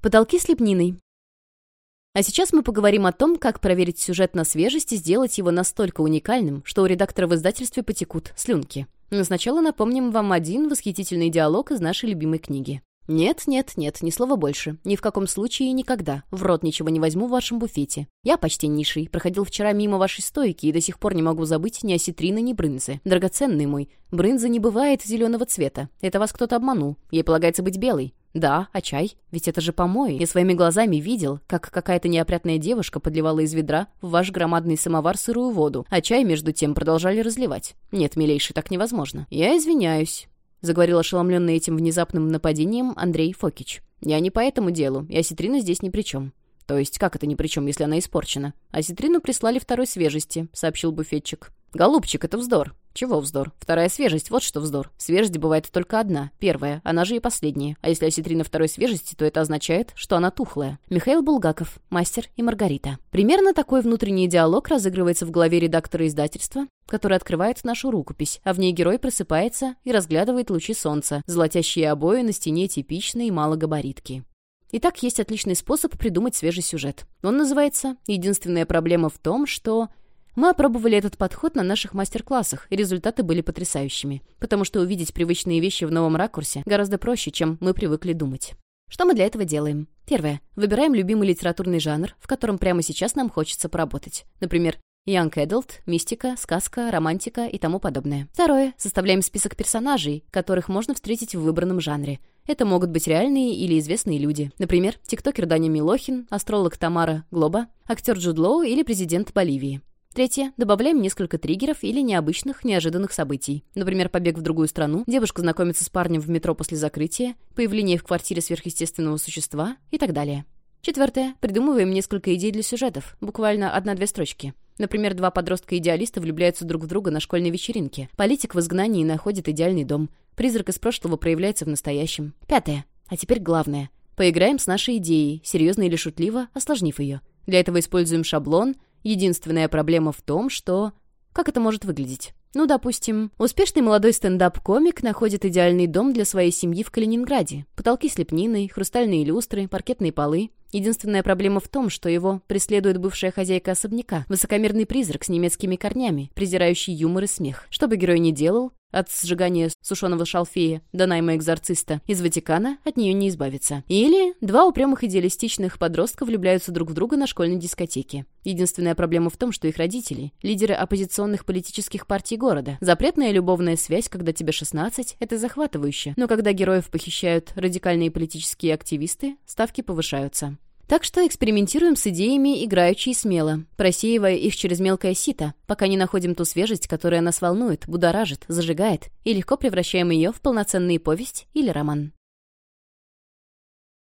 Потолки с лепниной. А сейчас мы поговорим о том, как проверить сюжет на свежесть и сделать его настолько уникальным, что у редактора в издательстве потекут слюнки. Но сначала напомним вам один восхитительный диалог из нашей любимой книги. «Нет, нет, нет, ни слова больше. Ни в каком случае и никогда. В рот ничего не возьму в вашем буфете. Я, почтеннейший, проходил вчера мимо вашей стойки и до сих пор не могу забыть ни осетрины, ни брынзы. Драгоценный мой, брынза не бывает зеленого цвета. Это вас кто-то обманул. Ей полагается быть белой. Да, а чай? Ведь это же помои. Я своими глазами видел, как какая-то неопрятная девушка подливала из ведра в ваш громадный самовар сырую воду, а чай, между тем, продолжали разливать. Нет, милейший, так невозможно. Я извиняюсь. — заговорил ошеломленный этим внезапным нападением Андрей Фокич. «Я не по этому делу, и осетрина здесь ни при чем». «То есть как это ни при чем, если она испорчена?» «Осетрину прислали второй свежести», — сообщил буфетчик. «Голубчик, это вздор». «Чего вздор? Вторая свежесть, вот что вздор. Свежесть бывает только одна, первая, она же и последняя. А если осетрина второй свежести, то это означает, что она тухлая». Михаил Булгаков, мастер и Маргарита. Примерно такой внутренний диалог разыгрывается в голове редактора издательства, который открывает нашу рукопись, а в ней герой просыпается и разглядывает лучи солнца, золотящие обои на стене типичной малогабаритки. Итак, есть отличный способ придумать свежий сюжет. Он называется «Единственная проблема в том, что...» Мы опробовали этот подход на наших мастер-классах, и результаты были потрясающими, потому что увидеть привычные вещи в новом ракурсе гораздо проще, чем мы привыкли думать. Что мы для этого делаем? Первое. Выбираем любимый литературный жанр, в котором прямо сейчас нам хочется поработать. Например, Young Adult, мистика, сказка, романтика и тому подобное. Второе. Составляем список персонажей, которых можно встретить в выбранном жанре. Это могут быть реальные или известные люди. Например, тиктокер Даня Милохин, астролог Тамара Глоба, актер Джуд Лоу или президент Боливии. Третье. Добавляем несколько триггеров или необычных, неожиданных событий. Например, побег в другую страну, девушка знакомится с парнем в метро после закрытия, появление в квартире сверхъестественного существа и так далее. Четвертое. Придумываем несколько идей для сюжетов, буквально одна-две строчки. Например, два подростка-идеалиста влюбляются друг в друга на школьной вечеринке. Политик в изгнании находит идеальный дом. Призрак из прошлого проявляется в настоящем. Пятое. А теперь главное. Поиграем с нашей идеей, серьезно или шутливо, осложнив ее. Для этого используем шаблон — Единственная проблема в том, что... Как это может выглядеть? Ну, допустим, успешный молодой стендап-комик находит идеальный дом для своей семьи в Калининграде. Потолки с лепниной, хрустальные люстры, паркетные полы. Единственная проблема в том, что его преследует бывшая хозяйка особняка, высокомерный призрак с немецкими корнями, презирающий юмор и смех. Что бы герой ни делал, от сжигания сушеного шалфея до найма экзорциста из Ватикана от нее не избавиться. Или два упрямых идеалистичных подростка влюбляются друг в друга на школьной дискотеке. Единственная проблема в том, что их родители — лидеры оппозиционных политических партий города. Запретная любовная связь, когда тебе 16, это захватывающе. Но когда героев похищают радикальные политические активисты, ставки повышаются. Так что экспериментируем с идеями играючи и смело, просеивая их через мелкое сито, пока не находим ту свежесть, которая нас волнует, будоражит, зажигает, и легко превращаем ее в полноценную повесть или роман.